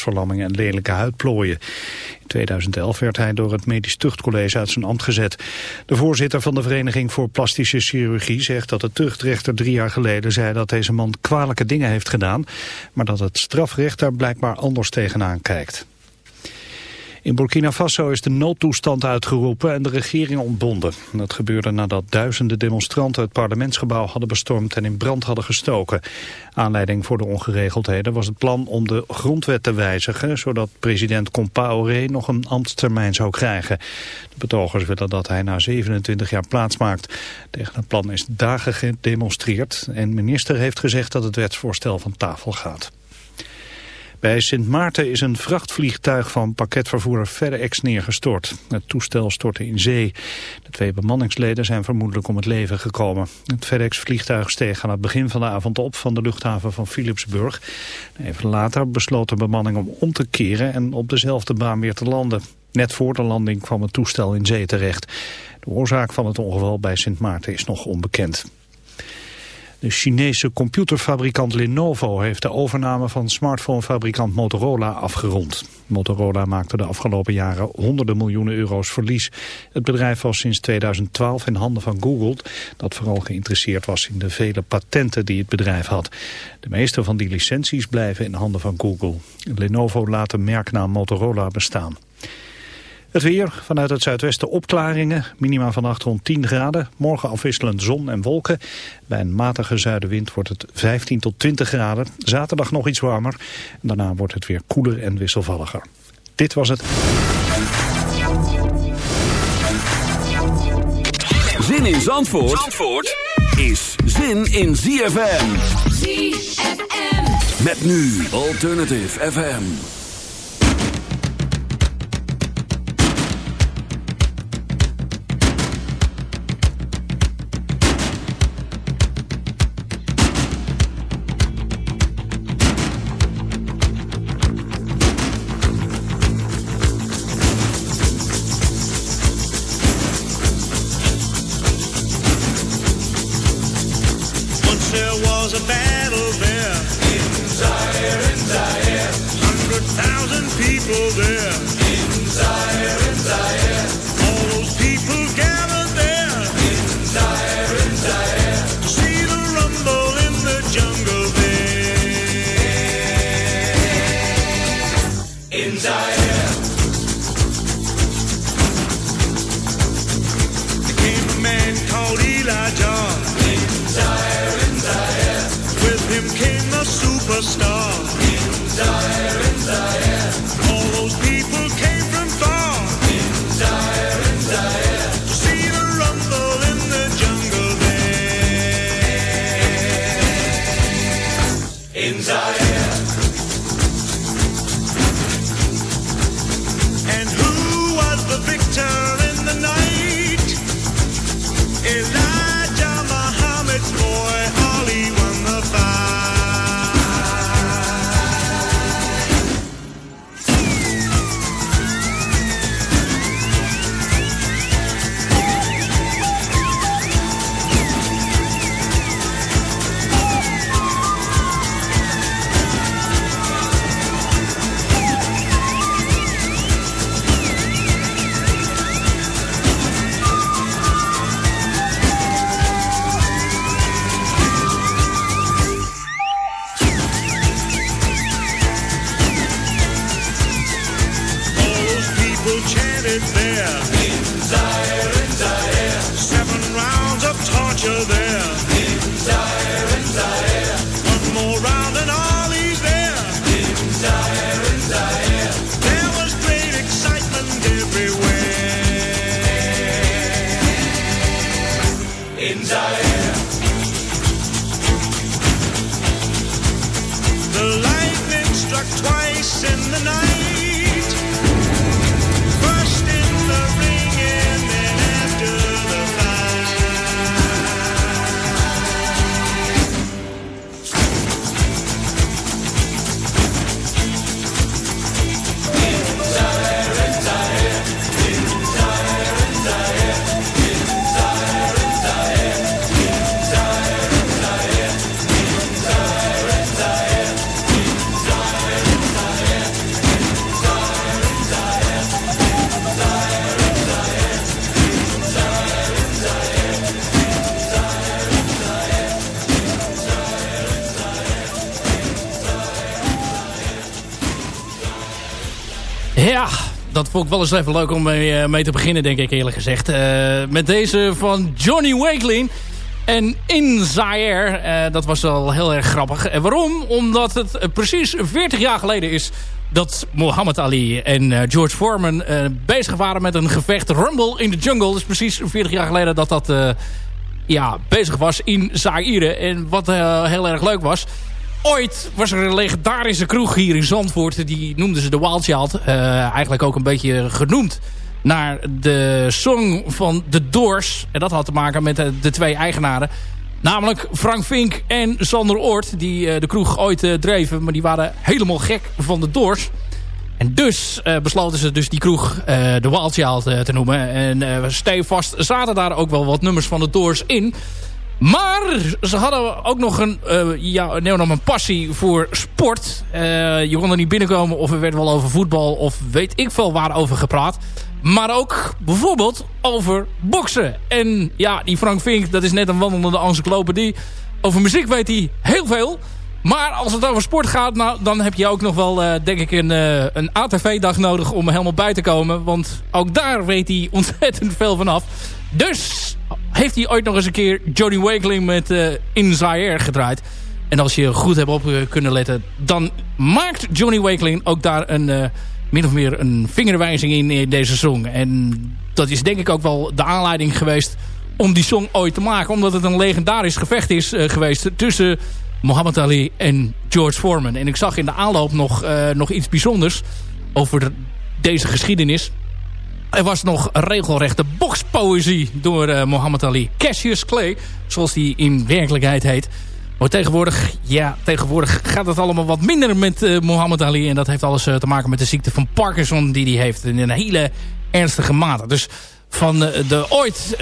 gezichtsverlamming en lelijke huidplooien. In 2011 werd hij door het Medisch Tuchtcollege uit zijn ambt gezet. De voorzitter van de Vereniging voor Plastische Chirurgie zegt dat de tuchtrechter drie jaar geleden zei dat deze man kwalijke dingen heeft gedaan, maar dat het strafrecht daar blijkbaar anders tegenaan kijkt. In Burkina Faso is de noodtoestand uitgeroepen en de regering ontbonden. Dat gebeurde nadat duizenden demonstranten het parlementsgebouw hadden bestormd en in brand hadden gestoken. Aanleiding voor de ongeregeldheden was het plan om de grondwet te wijzigen, zodat president Compaoré nog een ambtstermijn zou krijgen. De betogers willen dat hij na 27 jaar plaatsmaakt. Tegen het plan is dagen gedemonstreerd en minister heeft gezegd dat het wetsvoorstel van tafel gaat. Bij Sint Maarten is een vrachtvliegtuig van pakketvervoerder FedEx neergestort. Het toestel stortte in zee. De twee bemanningsleden zijn vermoedelijk om het leven gekomen. Het FedEx-vliegtuig steeg aan het begin van de avond op van de luchthaven van Philipsburg. Even later besloot de bemanning om om te keren en op dezelfde baan weer te landen. Net voor de landing kwam het toestel in zee terecht. De oorzaak van het ongeval bij Sint Maarten is nog onbekend. De Chinese computerfabrikant Lenovo heeft de overname van smartphonefabrikant Motorola afgerond. Motorola maakte de afgelopen jaren honderden miljoenen euro's verlies. Het bedrijf was sinds 2012 in handen van Google, dat vooral geïnteresseerd was in de vele patenten die het bedrijf had. De meeste van die licenties blijven in handen van Google. Lenovo laat de merknaam Motorola bestaan. Het weer, vanuit het zuidwesten opklaringen, minima vannacht rond 10 graden. Morgen afwisselend zon en wolken. Bij een matige zuidenwind wordt het 15 tot 20 graden. Zaterdag nog iets warmer. Daarna wordt het weer koeler en wisselvalliger. Dit was het. Zin in Zandvoort, Zandvoort is zin in ZFM. ZFM. Met nu Alternative FM. Vond ik wel eens even leuk om mee, mee te beginnen, denk ik eerlijk gezegd. met deze van Johnny Wakelin. En in Zaire, uh, dat was wel heel erg grappig. En waarom? Omdat het precies 40 jaar geleden is dat Muhammad Ali en George Foreman bezig waren met een gevecht. Rumble in the Jungle. is precies 40 jaar geleden dat dat ja, bezig was in Zaire. En wat heel erg leuk was... Ooit was er een legendarische kroeg hier in Zandvoort. Die noemden ze de Wild Child. eigenlijk ook een beetje genoemd naar de song van The Doors. En dat had te maken met de, de twee eigenaren. Namelijk Frank Vink en Sander Oort. Die uh, de kroeg ooit uh, dreven. Maar die waren helemaal gek van de Doors. En dus uh, besloten ze dus die kroeg de Wild te noemen. En stevast zaten daar ook wel wat nummers van de Doors in. Maar ze hadden ook nog een, ja, nee, nog een passie voor sport. je kon er niet binnenkomen of er werd wel over voetbal of weet ik veel waarover gepraat. Maar ook bijvoorbeeld over boksen. En ja, die Frank Vink, dat is net een wandelende encyclopedie. Over muziek weet hij heel veel. Maar als het over sport gaat, nou, dan heb je ook nog wel, uh, denk ik, een, een ATV-dag nodig om helemaal bij te komen. Want ook daar weet hij ontzettend veel vanaf. Dus heeft hij ooit nog eens een keer Johnny Wakeling met uh, In Zaire gedraaid. En als je goed hebt op kunnen letten, dan maakt Johnny Wakeling ook daar een min of meer een vingerwijzing in, in deze song. En dat is denk ik ook wel de aanleiding geweest om die song ooit te maken. Omdat het een legendarisch gevecht is geweest tussen Muhammad Ali en George Foreman. En ik zag in de aanloop nog, nog iets bijzonders over deze geschiedenis. Er was nog regelrechte bokspoëzie door uh, Muhammad Ali. Cassius Clay, zoals die in werkelijkheid heet. Maar tegenwoordig, ja, tegenwoordig gaat het allemaal wat minder met uh, Muhammad Ali. En dat heeft alles uh, te maken met de ziekte van Parkinson die hij heeft. In een hele ernstige mate. Dus van de ooit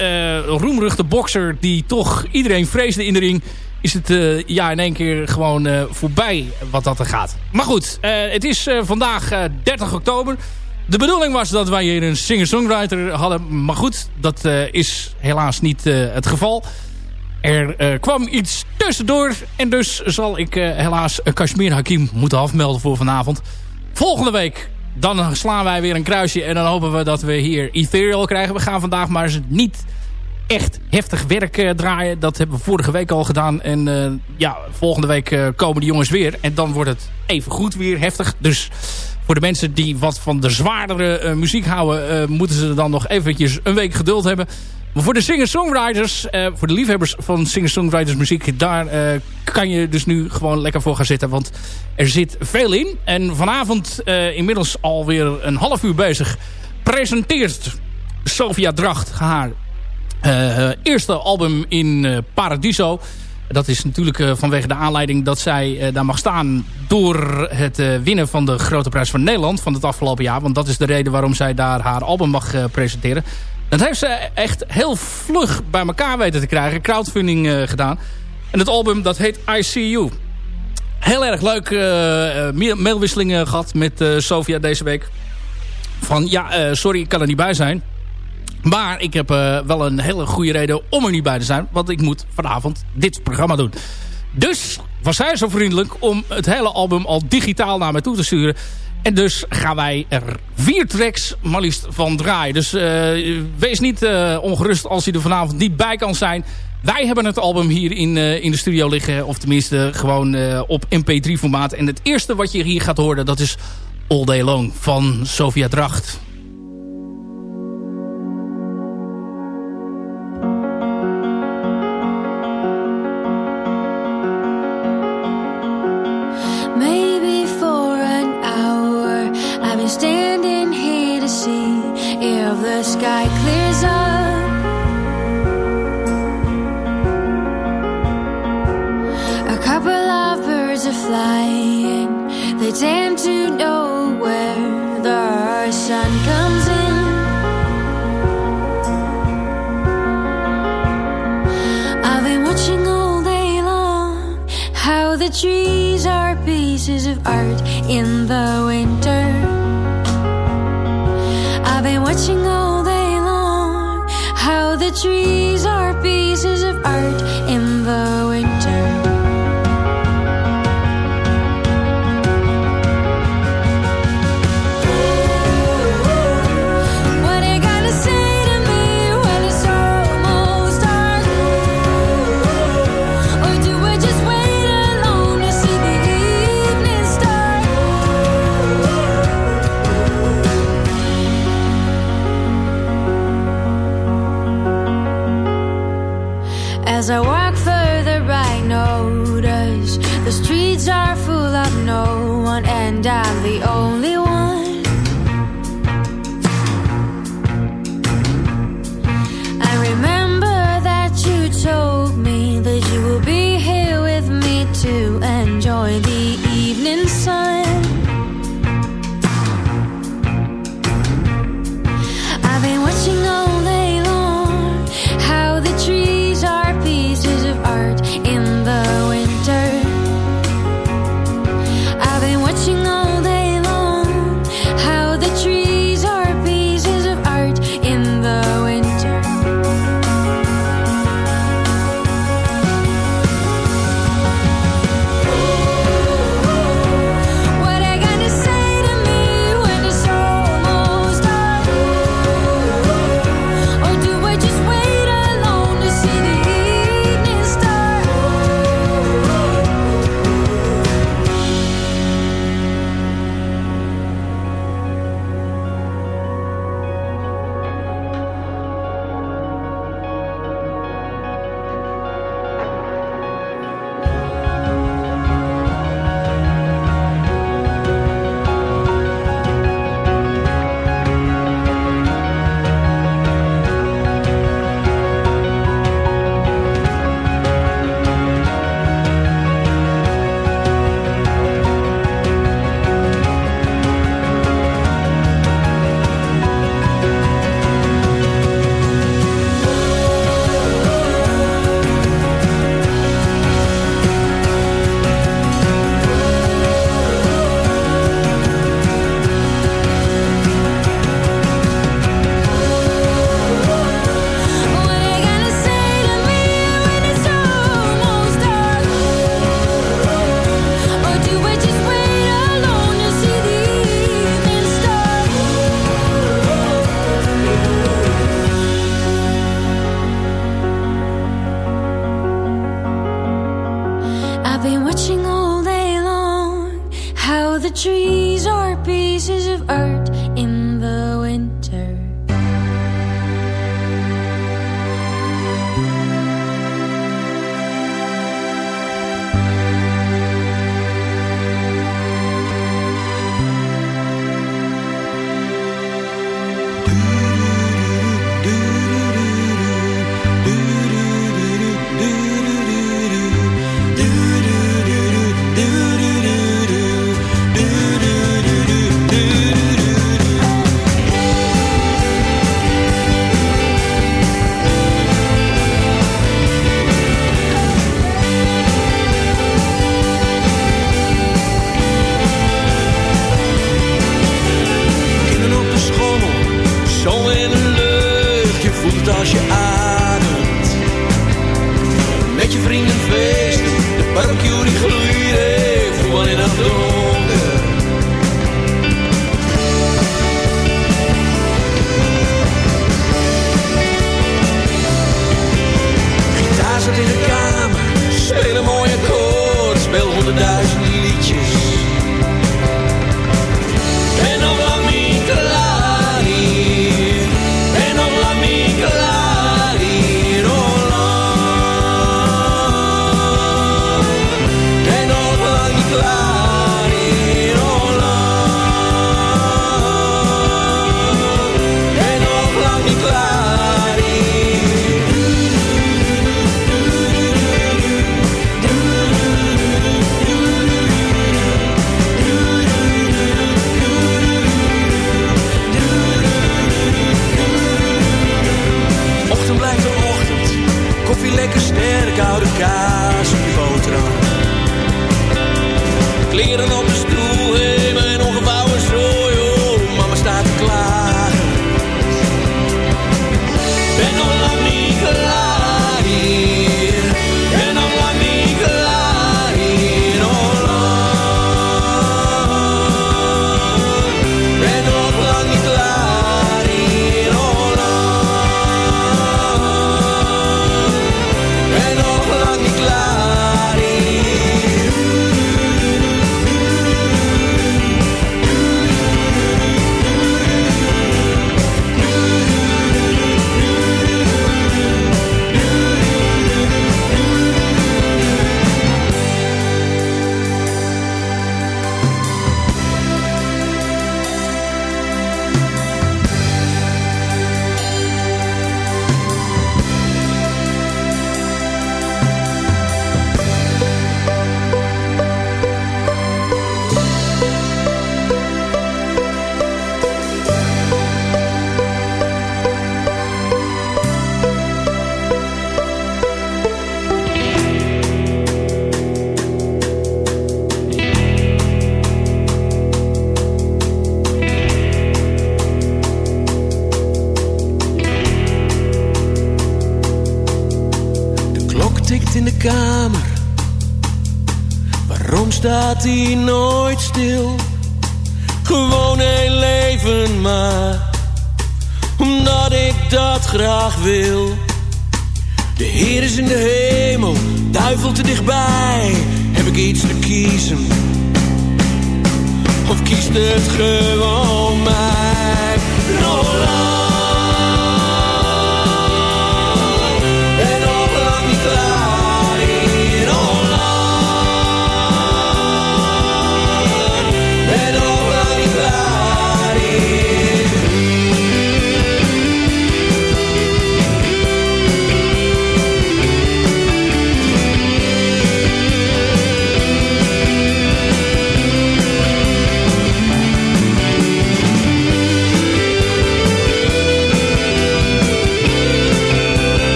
roemruchte bokser die toch iedereen vreesde in de ring... is het ja, in één keer gewoon voorbij wat dat er gaat. Maar goed, het is vandaag 30 oktober. De bedoeling was dat wij hier een singer-songwriter hadden. Maar goed, dat is helaas niet het geval... Er uh, kwam iets tussendoor. En dus zal ik helaas Kashmir Hakim moeten afmelden voor vanavond. Volgende week dan slaan wij weer een kruisje. En dan hopen we dat we hier Ethereal krijgen. We gaan vandaag maar eens niet echt heftig werk draaien. Dat hebben we vorige week al gedaan. En ja, volgende week komen de jongens weer. En dan wordt het even goed weer heftig. Dus voor de mensen die wat van de zwaardere muziek houden... moeten ze dan nog eventjes een week geduld hebben... Maar voor de singer-songwriters, uh, voor de liefhebbers van singer-songwriters muziek... daar kan je dus nu gewoon lekker voor gaan zitten. Want er zit veel in. En vanavond, inmiddels alweer een half uur bezig... presenteert Sofia Dracht haar eerste album in Paradiso. Dat is natuurlijk vanwege de aanleiding dat zij daar mag staan... door het winnen van de Grote Prijs van Nederland van het afgelopen jaar. Want dat is de reden waarom zij daar haar album mag presenteren. Dat heeft ze echt heel vlug bij elkaar weten te krijgen. Crowdfunding gedaan. En het album dat heet I See You. Heel erg leuk mailwisselingen gehad met uh, Sofia deze week. Van ja, sorry ik kan er niet bij zijn. Maar ik heb wel een hele goede reden om er niet bij te zijn. Want ik moet vanavond dit programma doen. Dus was zij zo vriendelijk om het hele album al digitaal naar mij toe te sturen. En dus gaan wij er vier tracks maar liefst van draaien. Dus uh, wees niet uh, ongerust als je er vanavond niet bij kan zijn. Wij hebben het album hier in, in de studio liggen. Of tenminste gewoon op mp3 formaat. En het eerste wat je hier gaat horen dat is All Day Long van Sofia Dracht.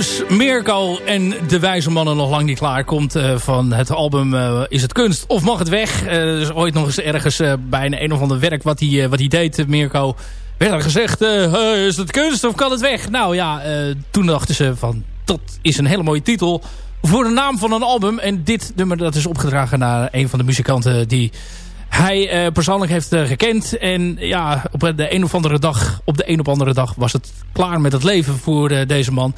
Dus Mirko en de wijze mannen nog lang niet klaar. Komt uh, van het album uh, Is het kunst of mag het weg? Uh, dus ooit nog eens ergens bij een, een of ander werk wat hij, wat hij deed, Mirko... werd er gezegd, is het kunst of kan het weg? Nou ja, toen dachten ze van, dat is een hele mooie titel... voor de naam van een album. En dit nummer dat is opgedragen naar een van de muzikanten die hij persoonlijk heeft gekend. En ja, op de een of andere dag, op de een of andere dag was het klaar met het leven voor deze man.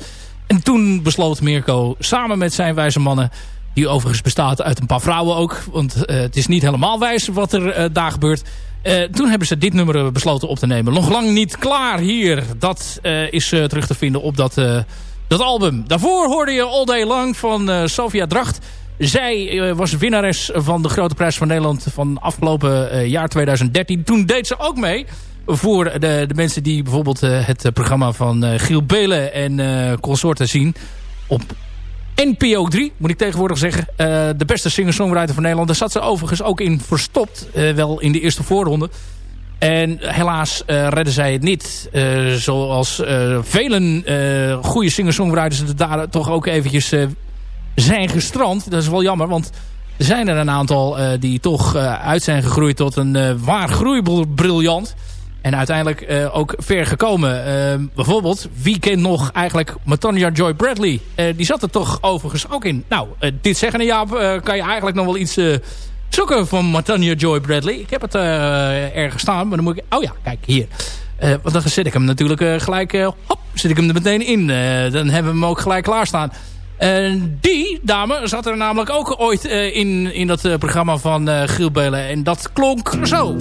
En toen besloot Mirko samen met zijn wijze mannen... die overigens bestaat uit een paar vrouwen ook... want uh, het is niet helemaal wijs wat er uh, daar gebeurt... Uh, toen hebben ze dit nummer besloten op te nemen. Nog lang niet klaar hier. Dat is terug te vinden op dat, dat album. Daarvoor hoorde je All Day Long van Sofia Dracht. Zij was winnares van de Grote Prijs van Nederland van afgelopen jaar 2013. Toen deed ze ook mee voor de, de mensen die bijvoorbeeld uh, het programma van uh, Giel Belen en uh, consorten zien. Op NPO 3, moet ik tegenwoordig zeggen. de beste singer-songwriter van Nederland. Daar zat ze overigens ook in verstopt. wel in de eerste voorronde. En helaas redden zij het niet. zoals velen goede singer-songwriters daar toch ook eventjes zijn gestrand. Dat is wel jammer, want... Er zijn er een aantal die toch uit zijn gegroeid tot een waar groeibriljant. En uiteindelijk uh, ook ver gekomen. Uh, bijvoorbeeld, wie kent nog eigenlijk Matanya Joy Bradley? Uh, die zat er toch overigens ook in. Nou, dit zeggen Jaap, kan je eigenlijk nog wel iets zoeken van Matanya Joy Bradley. Ik heb het ergens staan, maar dan moet ik... Oh ja, kijk, hier. want dan zet ik hem natuurlijk gelijk... hop, zet ik hem er meteen in. dan hebben we hem ook gelijk klaarstaan. En die dame zat er namelijk ook ooit in, in dat programma van Giel Belen. En dat klonk zo.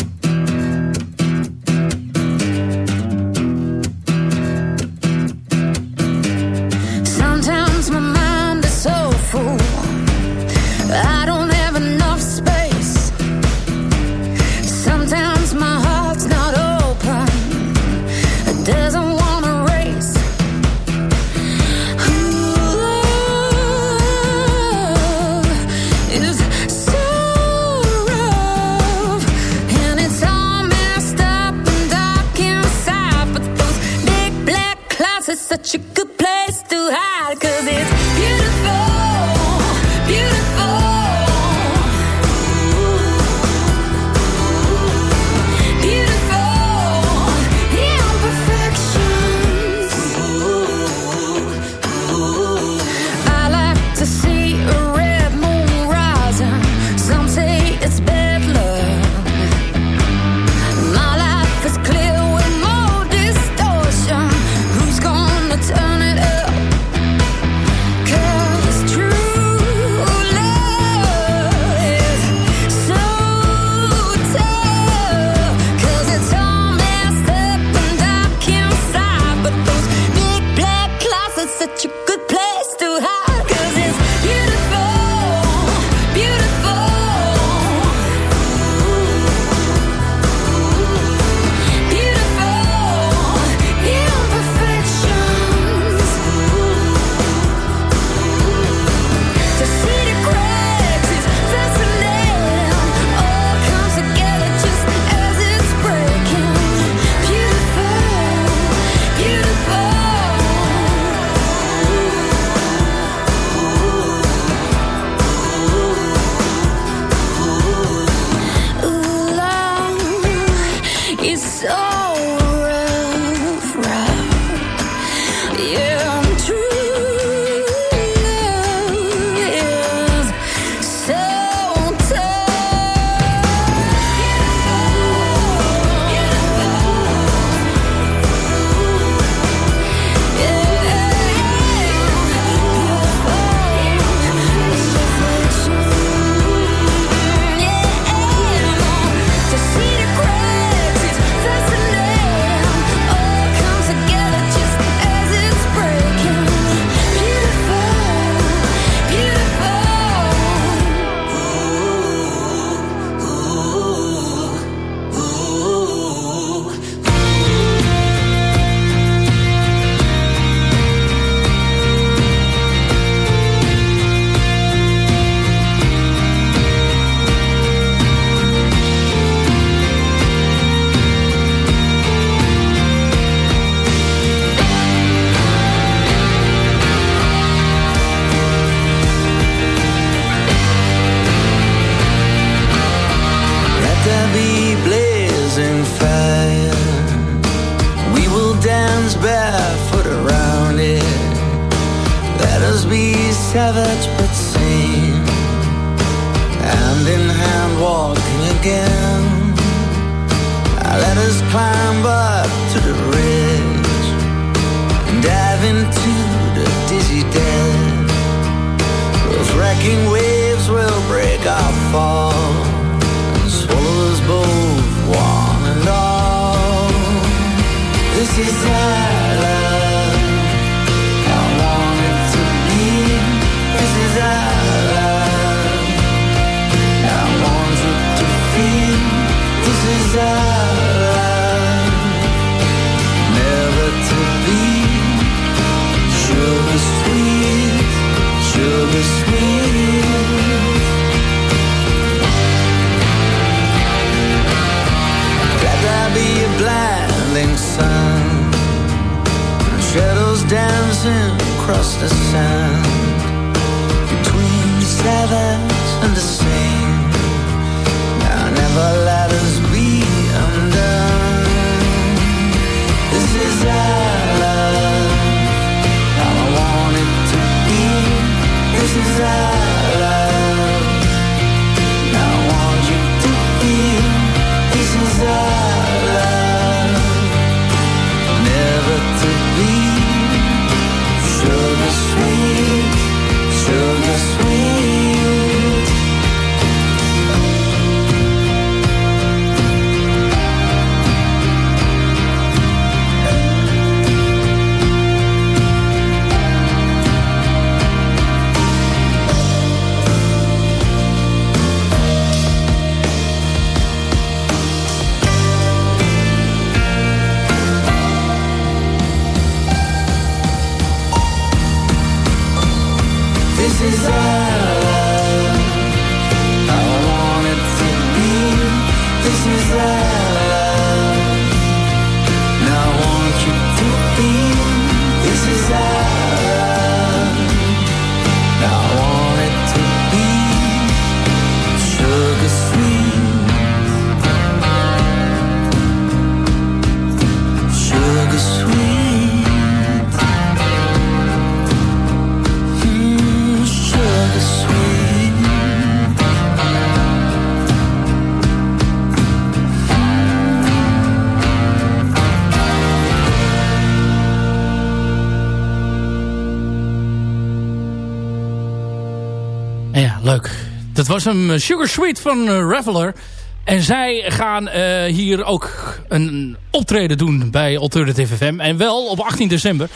Was een Sugar Sweet van uh, Reveler. En zij gaan uh, hier ook een optreden doen bij Alternative FM. En wel op 18 december.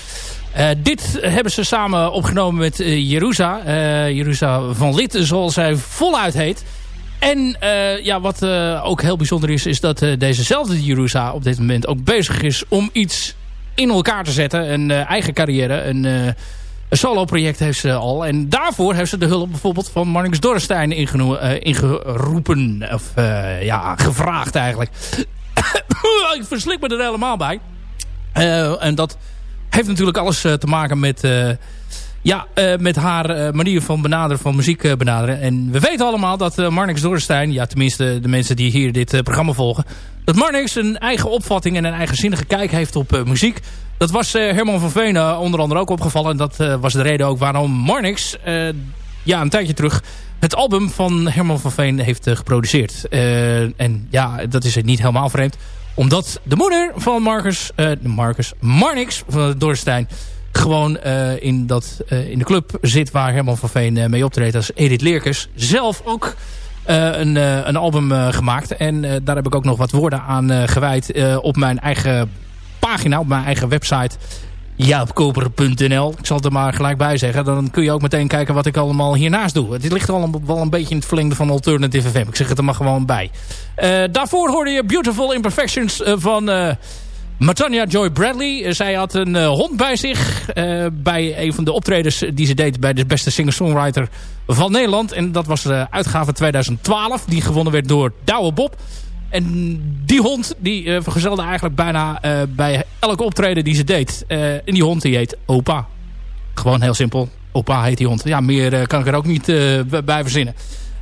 Dit hebben ze samen opgenomen met uh, Jerusa. Jerusa van Lid, zoals zij voluit heet. En ja, wat ook heel bijzonder is, is dat dezezelfde Jerusa op dit moment ook bezig is om iets in elkaar te zetten. Een eigen carrière, een een solo-project heeft ze al. En daarvoor heeft ze de hulp bijvoorbeeld van Marnix Dorrestein uh, ingeroepen. Of uh, ja, gevraagd eigenlijk. ik verslik me er helemaal bij. Uh, en dat heeft natuurlijk alles te maken met... ja, met haar manier van benaderen, van muziek benaderen. En we weten allemaal dat Marnix Dorrestein... ja, tenminste de mensen die hier dit programma volgen... dat Marnix een eigen opvatting en een eigenzinnige kijk heeft op muziek. Dat was Herman van Veen onder andere ook opgevallen. En dat was de reden ook waarom Marnix ja, een tijdje terug het album van Herman van Veen heeft geproduceerd. en ja, dat is niet helemaal vreemd omdat de moeder van Marcus, Marcus Marnix van Dorstein gewoon in, dat, in de club zit waar Herman van Veen mee optreedt als Edith Leerkes. Zelf ook een, een album gemaakt. En daar heb ik ook nog wat woorden aan gewijd op mijn eigen pagina, op mijn eigen website jaapkoper.nl. Ik zal het er maar gelijk bij zeggen. Dan kun je ook meteen kijken wat ik allemaal hiernaast doe. Het ligt allemaal wel een beetje in het verlengde van Alternative FM. Ik zeg het er maar gewoon bij. Uh, daarvoor hoorde je Beautiful Imperfections uh, van uh, Joy Bradley. zij had een hond bij zich. bij een van de optredens die ze deed bij de beste singer-songwriter van Nederland. En dat was de uitgave 2012. Die gewonnen werd door Douwe Bob. En die hond die uh, vergezelde eigenlijk bijna uh, bij elke optreden die ze deed. Uh, en die hond die heet Opa. Gewoon heel simpel. Opa heet die hond. Ja, meer kan ik er ook niet bij verzinnen.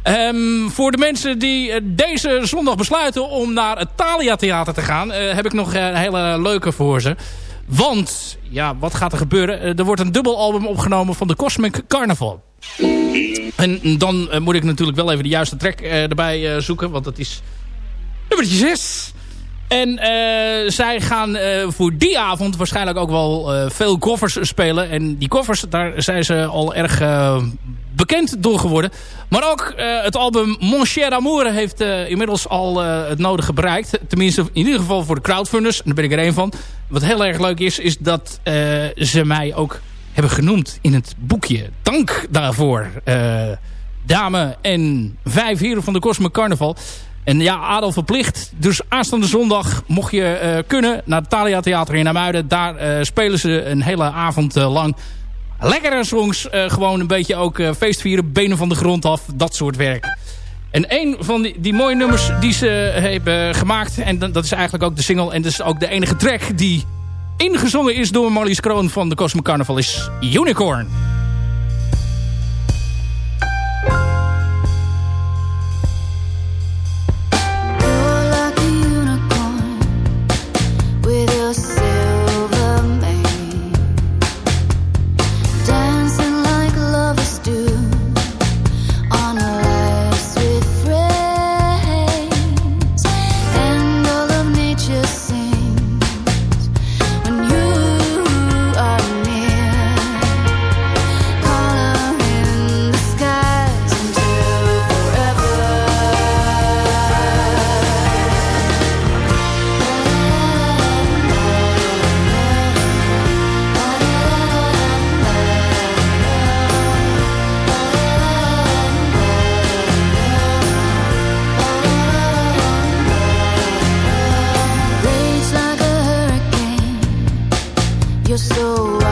Um, voor de mensen die deze zondag besluiten om naar het Thalia Theater te gaan... heb ik nog een hele leuke voor ze. Want, ja, wat gaat er gebeuren? er wordt een dubbelalbum opgenomen van de Cosmic Carnival. En dan moet ik natuurlijk wel even de juiste track erbij zoeken. Want dat is nummertje 6. En uh, zij gaan uh, voor die avond waarschijnlijk ook wel uh, veel koffers spelen. En die koffers, daar zijn ze al erg bekend door geworden. Maar ook het album Mon Cher Amour heeft inmiddels al het nodige bereikt. Tenminste, in ieder geval voor de crowdfunders. En daar ben ik er één van. Wat heel erg leuk is, is dat ze mij ook hebben genoemd in het boekje. Dank daarvoor, dame en vijf heren van de Cosmic Carnaval. En ja, Adel verplicht. Dus aanstaande zondag mocht je uh, kunnen naar het Thalia Theater in Amuiden. Daar uh, spelen ze een hele avond uh, lang lekkere songs. gewoon een beetje ook feestvieren, benen van de grond af. Dat soort werk. En een van die, die mooie nummers die ze hebben gemaakt. En dat is eigenlijk ook de single. En dat is ook de enige track die ingezongen is door Marlies Kroon van de Cosmic Carnival. Is Unicorn. your soul.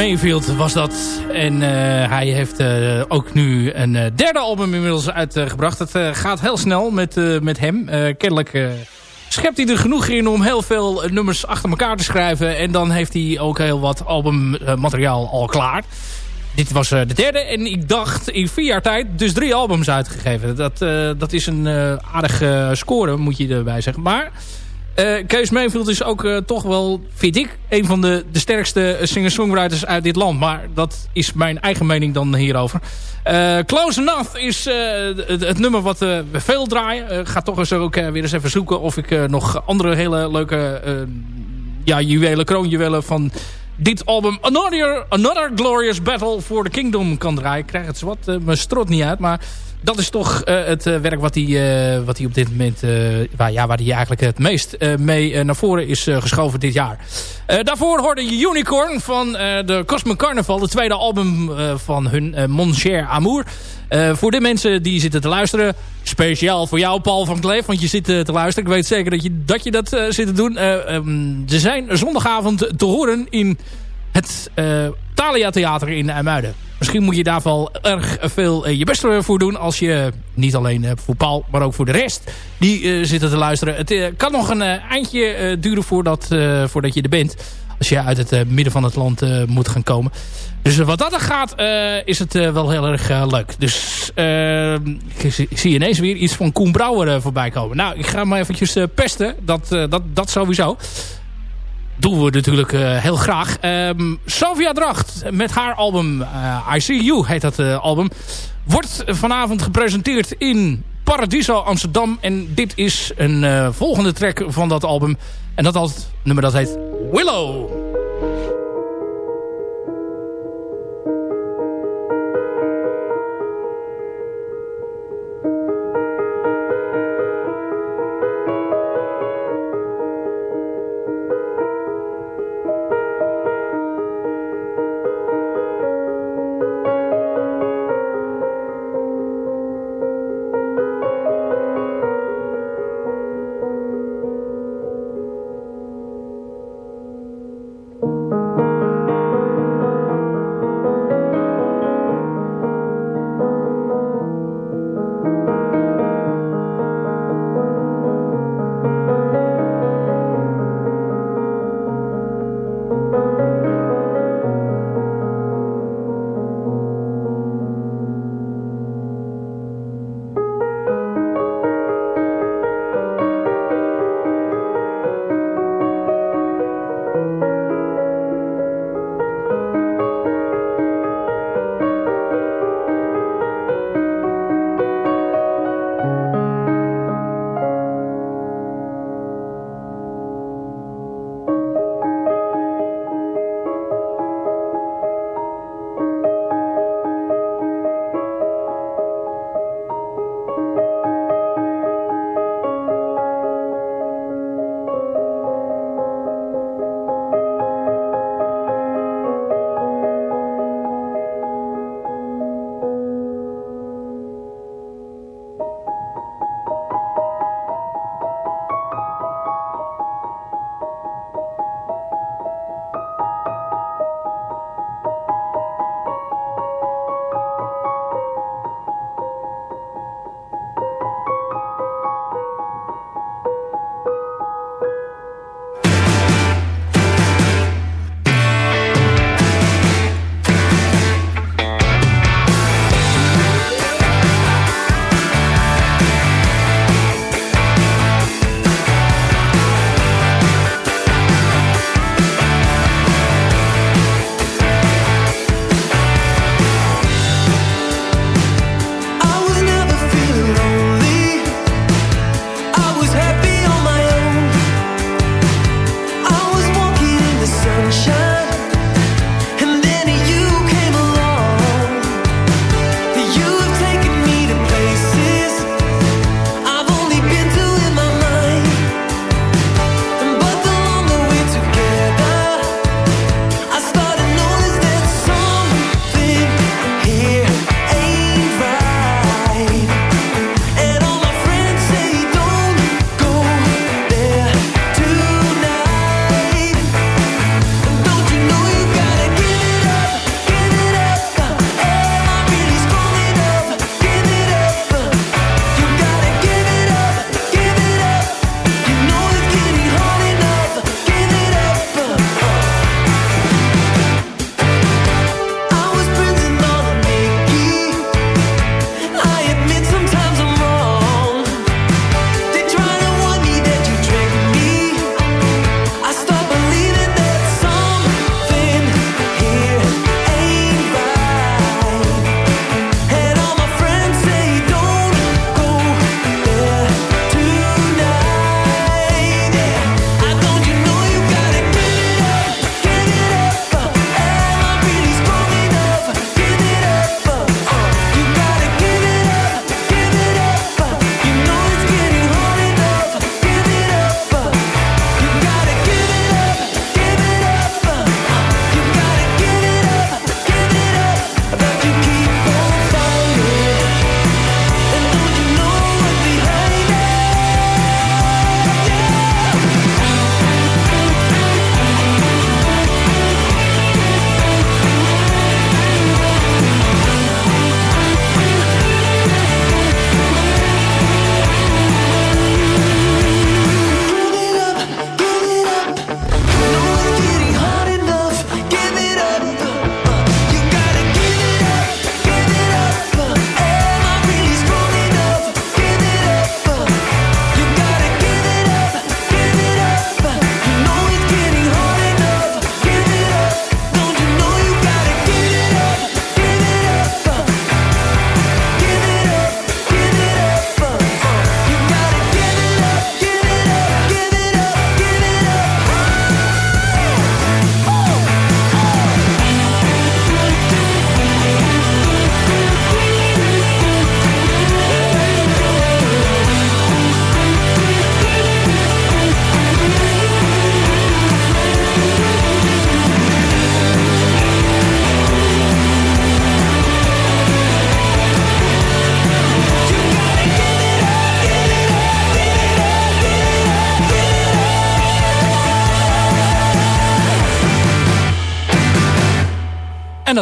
Mayfield was dat. En eh, hij heeft eh, ook nu een eh, derde album inmiddels uitgebracht. Het gaat heel snel met, met hem. Kennelijk schept hij er genoeg in om heel veel nummers achter elkaar te schrijven. En dan heeft hij ook heel wat albummateriaal al klaar. Dit was de derde. En ik dacht in vier jaar tijd dus drie albums uitgegeven. Dat, dat is een aardige score, moet je erbij zeggen. Maar eh Kees Mayfield is ook eh, toch wel, vind ik, een van de, de sterkste singer-songwriters uit dit land. Maar dat is mijn eigen mening dan hierover. Eh, Close Enough is het, het nummer wat we veel draaien. Ga toch eens ook weer eens even zoeken of ik nog andere hele leuke ja, juwelen, kroonjuwelen van dit album Another, Another Glorious Battle for the Kingdom kan draaien. Ik krijg het wat uh, mijn strot niet uit, maar dat is toch uh, het uh, werk wat hij, uh, wat op dit moment, waar, ja, waar hij eigenlijk het meest mee naar voren is geschoven dit jaar. daarvoor hoorde je Unicorn van de Cosmic Carnival, de tweede album van hun Mon Cher Amour. voor de mensen die zitten te luisteren, speciaal voor jou Paul van Kleef, want je zit te luisteren. Ik weet zeker dat je dat, je dat zit te doen. Um, ze zijn zondagavond te horen in het Thalia Theater in IJmuiden. Misschien moet je daar wel erg veel je best voor doen. Als je niet alleen voor Paul, maar ook voor de rest die uh, zitten te luisteren. Het kan nog een eindje duren voordat, voordat je er bent. Als je uit het midden van het land moet gaan komen. Dus wat dat er gaat, is het wel heel erg leuk. Dus ik zie ineens weer iets van Koen Brouwer voorbij komen. Nou, ik ga maar eventjes pesten. Dat, dat, dat sowieso. Doen we natuurlijk heel graag. Um, Sofia Dracht met haar album I See You heet dat album. Wordt vanavond gepresenteerd in Paradiso Amsterdam. En dit is een volgende track van dat album. En dat nummer dat heet Willow.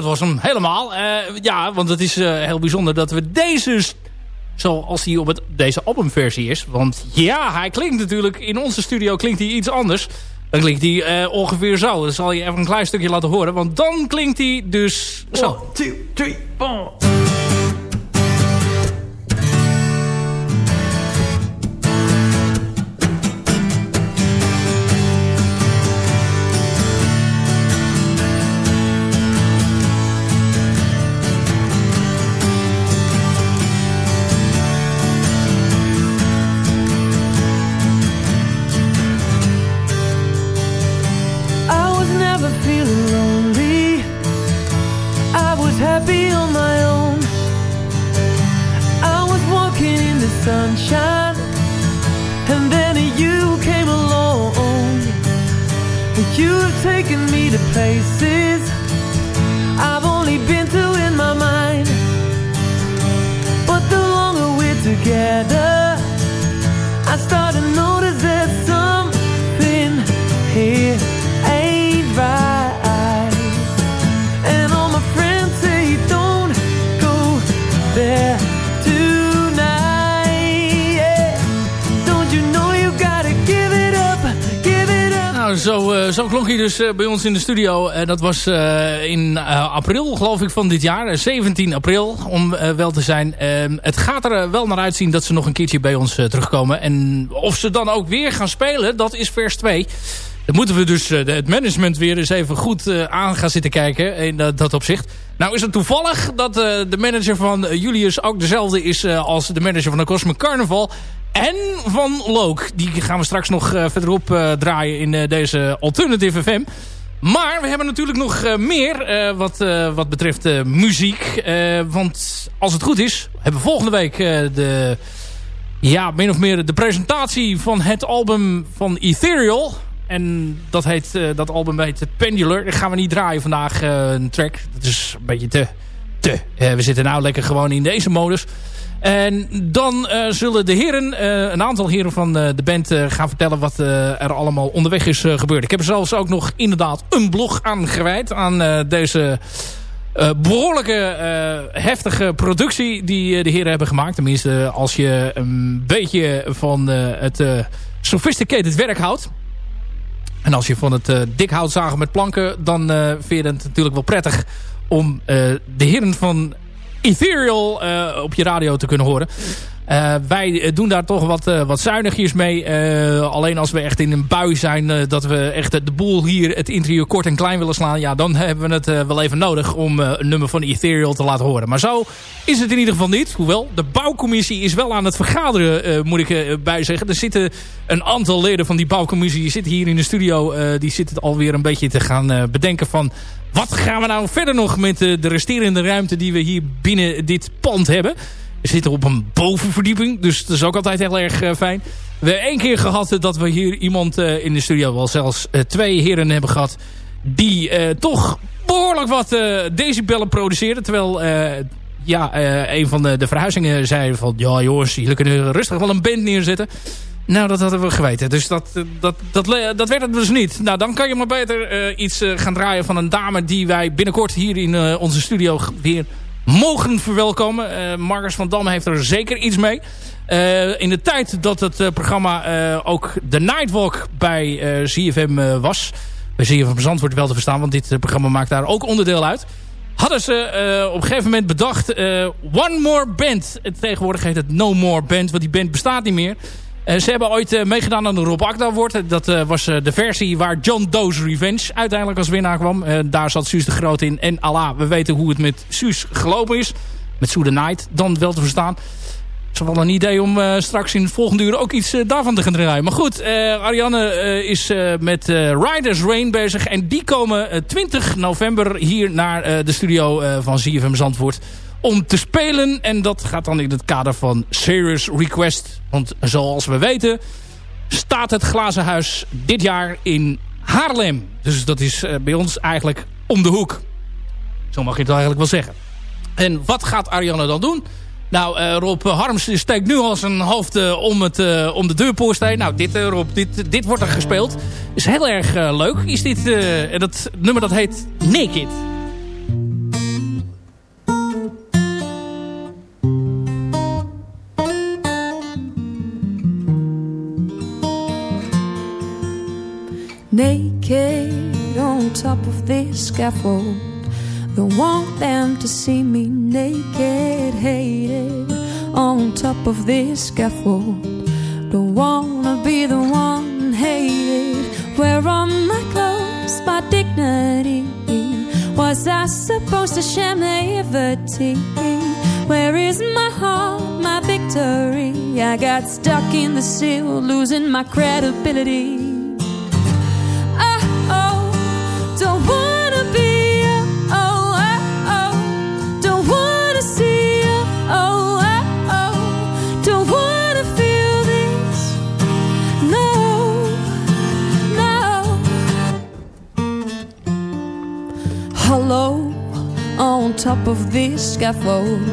was hem helemaal. Eh, ja, want het is eh, heel bijzonder dat we deze zoals hij op het, deze albumversie is. Want ja, hij klinkt natuurlijk... In onze studio klinkt hij iets anders. Dan klinkt hij eh, ongeveer zo. Dat zal je even een klein stukje laten horen. Want dan klinkt hij dus zo. 1, 2, 3, 4... zo, uh, zo klonk hij dus uh, bij ons in de studio. Uh, dat was in april, geloof ik, van dit jaar. 17 april, om wel te zijn. Ehm, het gaat er wel naar uitzien dat ze nog een keertje bij ons terugkomen. En of ze dan ook weer gaan spelen, dat is vers 2. Dan moeten we dus het management weer eens even goed aan gaan zitten kijken. In dat opzicht. Nou is het toevallig dat de manager van Julius ook dezelfde is als de manager van de Cosmic Carnival en van Loke. Die gaan we straks nog uh, verderop uh, draaien in uh, deze Alternative FM. Maar we hebben natuurlijk nog meer wat, wat betreft muziek. want als het goed is, hebben we volgende week de, ja, min of meer de presentatie van het album van Ethereal. En dat, heet, dat album heet Pendular. Dat gaan we niet draaien vandaag, een track. Dat is een beetje te... te. we zitten nou lekker gewoon in deze modus. En dan uh, zullen de heren, uh, een aantal heren van uh, de band gaan vertellen wat er allemaal onderweg is gebeurd. Ik heb er zelfs ook nog inderdaad een blog aan gewijd aan deze behoorlijke heftige productie die de heren hebben gemaakt. Tenminste als je een beetje van het sophisticated werk houdt. En als je van het dik hout zagen met planken, dan vind je het natuurlijk wel prettig om de heren van Ethereal uh, op je radio te kunnen horen. Uh, wij doen daar toch wat, uh, wat zuinigjes mee. Alleen als we echt in een bui zijn... dat we echt de boel hier, het interieur kort en klein willen slaan... ja, dan hebben we het wel even nodig om een nummer van Ethereal te laten horen. Maar zo is het in ieder geval niet. Hoewel, de bouwcommissie is wel aan het vergaderen, moet ik erbij zeggen. Er zitten een aantal leden van die bouwcommissie... die zitten hier in de studio. die zitten alweer een beetje te gaan bedenken van... Wat gaan we nou verder nog met de resterende ruimte die we hier binnen dit pand hebben? Zitten op een bovenverdieping, dus dat is ook altijd heel erg uh, fijn. We hebben één keer gehad dat we hier iemand uh, in de studio, wel zelfs uh, twee heren hebben gehad... die toch behoorlijk wat decibellen produceerden. Terwijl ja, een van de, verhuizingen zei van... ja jongens, jullie kunnen rustig wel een band neerzetten. Nou, dat hadden we geweten. Dus dat, dat, dat, dat werd het dus niet. Nou, dan kan je maar beter iets gaan draaien van een dame... die wij binnenkort hier in onze studio weer mogen verwelkomen. Marcus van Dam heeft er zeker iets mee. in de tijd dat het programma ook de Nightwalk bij ZFM was... bij ZFM Zandvoort wel te verstaan... want dit programma maakt daar ook onderdeel uit hadden ze uh, op een gegeven moment bedacht... Uh, One More Band. Tegenwoordig heet het No More Band, want die band bestaat niet meer. Uh, ze hebben ooit meegedaan aan de Rob Akda Award. Dat was de versie waar John Doe's Revenge uiteindelijk als winnaar kwam. daar zat Suus de Groot in. En Allah, we weten hoe het met Suus gelopen is. Met Sue the Night, dan wel te verstaan is wel een idee om straks in het volgende uur ook iets daarvan te gaan draaien. Maar goed, uh, Ariane is met Riders Rain bezig. En die komen 20 november hier naar de studio van ZFM Zandvoort om te spelen. En dat gaat dan in het kader van Serious Request. Want zoals we weten staat het Glazen Huis dit jaar in Haarlem. Dus dat is bij ons eigenlijk om de hoek. Zo mag je het eigenlijk wel zeggen. En wat gaat Ariane dan doen? Nou, uh, Rob Harms steekt nu al zijn hoofd uh, om, het, om de deurpost heen. Nou, dit, Rob, dit, dit wordt er gespeeld. Is heel erg leuk. Is dit, dat nummer dat heet Naked. Top of this scaffold. Don't want them to see me naked, hated on top of this scaffold. Don't wanna be the one hated. Where are my clothes, my dignity? Was I supposed to share naivety? Where is my heart, my victory? I got stuck in the seal, losing my credibility. Of this scaffold.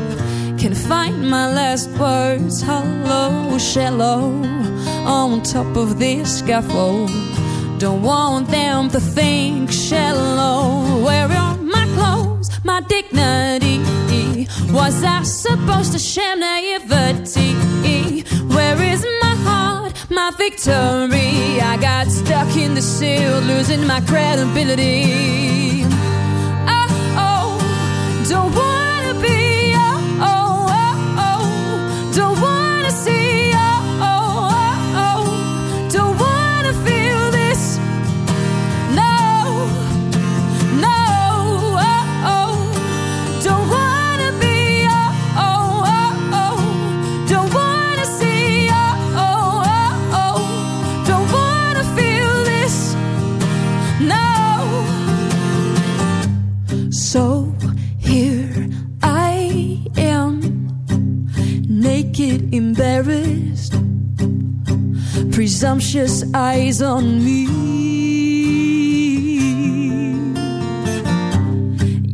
Can find my last words. Hello, shallow. On top of this scaffold. Don't want them to think shallow. Where are my clothes, my dignity? Was I supposed to share naivety? Where is my heart, my victory? I got stuck in the seal, losing my credibility. Presumptuous eyes on me.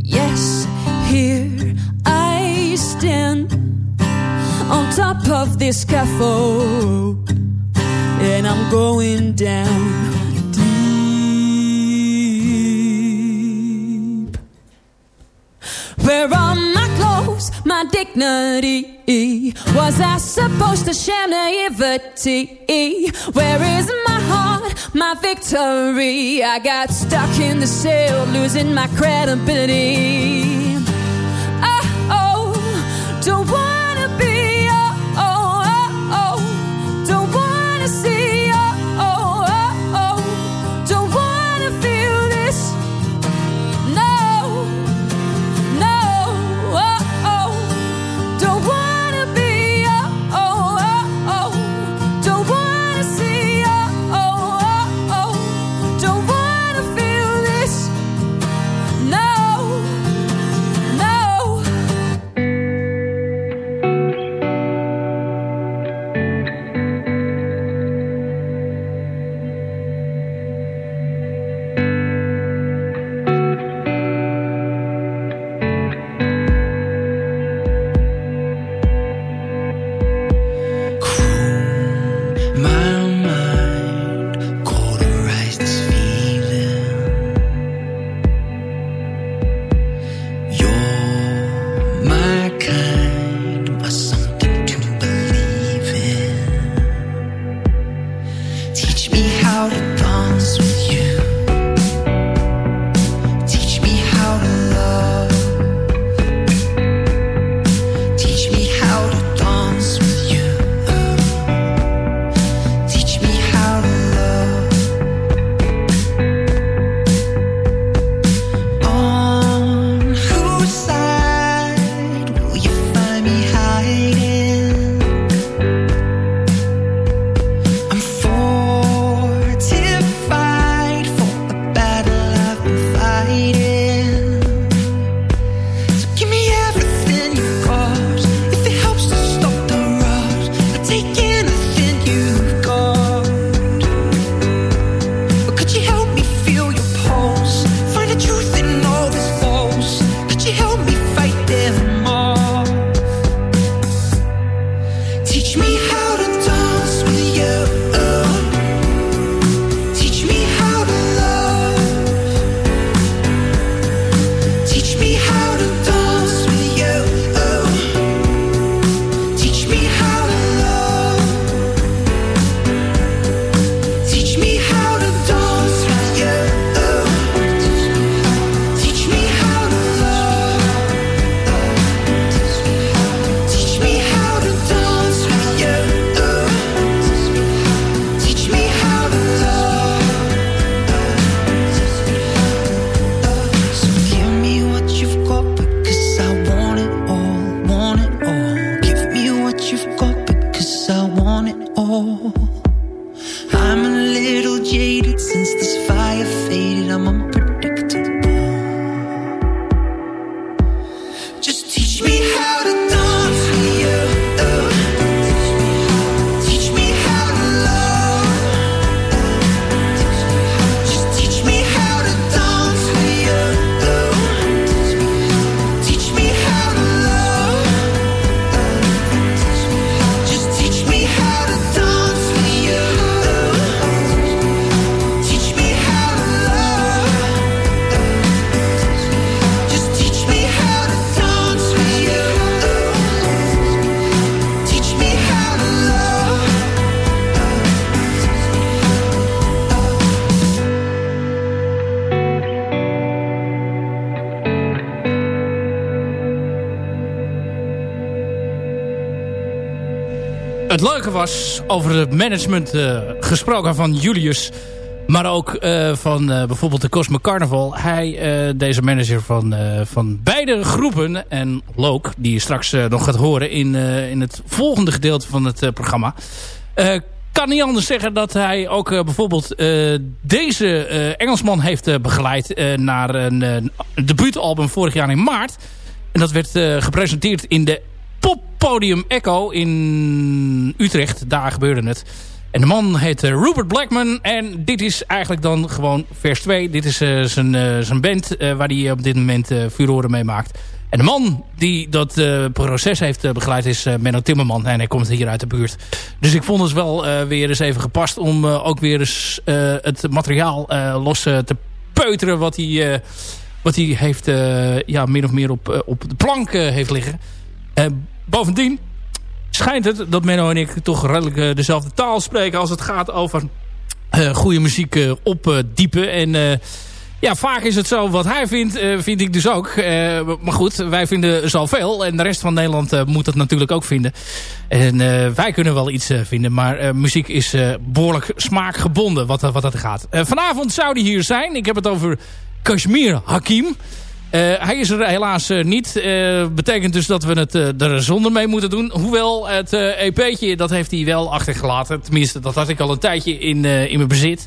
Yes, here I stand on top of this scaffold, and I'm going down deep. Where are my clothes, my dignity? Supposed to share naivety? Where is my heart, my victory? I got stuck in the cell, losing my credibility. all. Was over het management uh, gesproken van Julius. Maar ook uh, van uh, bijvoorbeeld de Cosmo Carnival. Hij, deze manager van, van beide groepen. En Loke, die je straks nog gaat horen in, in het volgende gedeelte van het programma. kan niet anders zeggen dat hij ook bijvoorbeeld deze Engelsman heeft begeleid. naar een debuutalbum vorig jaar in maart. En dat werd gepresenteerd in de poppodium Echo in Utrecht. Daar gebeurde het. En de man heet uh, Rupert Blackman. En dit is eigenlijk dan gewoon vers 2. Dit is uh, zijn, uh, zijn band waar hij op dit moment furoren mee maakt. En de man die dat proces heeft begeleid is Menno Timmerman. En hij komt hier uit de buurt. Dus ik vond het wel weer eens even gepast om ook weer eens het materiaal los te peuteren. Wat hij, wat hij heeft, ja, min of meer op, op de plank heeft liggen. Bovendien schijnt het dat Menno en ik toch redelijk uh, dezelfde taal spreken... als het gaat over uh, goede muziek opdiepen. en ja, vaak is het zo wat hij vindt, vind ik dus ook. maar goed, wij vinden zoveel. En de rest van Nederland moet dat natuurlijk ook vinden. En wij kunnen wel iets vinden. Maar muziek is behoorlijk smaakgebonden wat, wat dat gaat. vanavond zou die hier zijn. Ik heb het over Kashmir Hakim... Uh, hij is er helaas uh, niet. Uh, betekent dus dat we het er zonder mee moeten doen. Hoewel het EP'tje, dat heeft hij wel achtergelaten. Tenminste, dat had ik al een tijdje in, in mijn bezit.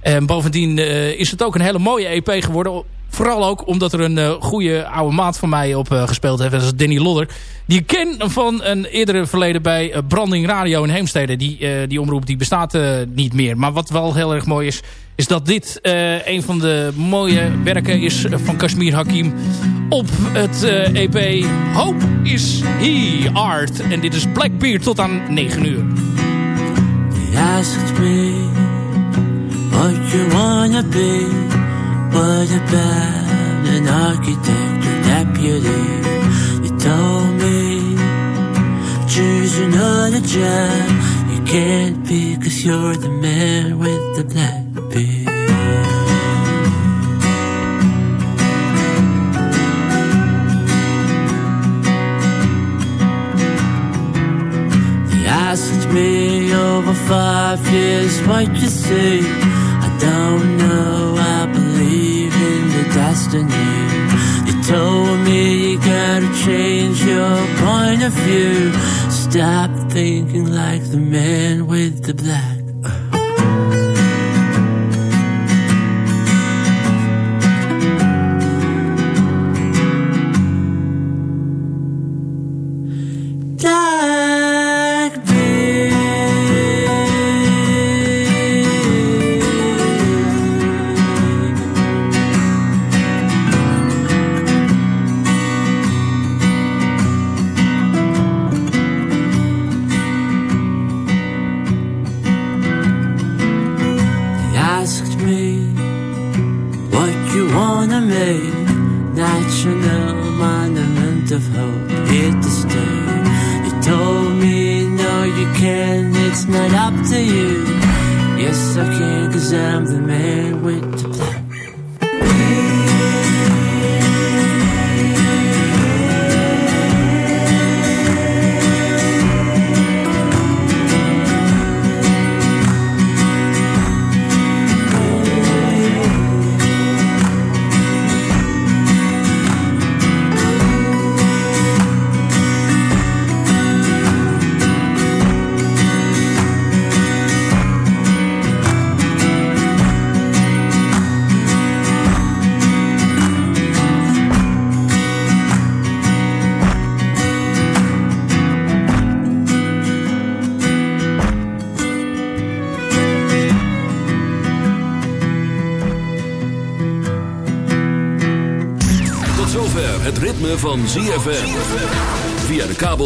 En bovendien is het ook een hele mooie EP geworden. Vooral ook omdat er een goede oude maat van mij op gespeeld heeft. Dat is Danny Lodder. Die ik ken van een eerdere verleden bij Branding Radio in Heemstede. Die, die omroep die bestaat niet meer. Maar wat wel heel erg mooi is is dat dit uh, een van de mooie werken is van Kashmir Hakim op het uh, EP Hope is He Art. En dit is Blackbeard tot aan 9 uur. What about an architect or deputy You told me choose another job You can't be cause you're the man with the black beard. They asked me over five years what you see. Don't know, I believe in the destiny. You told me you gotta change your point of view. Stop thinking like the man with the black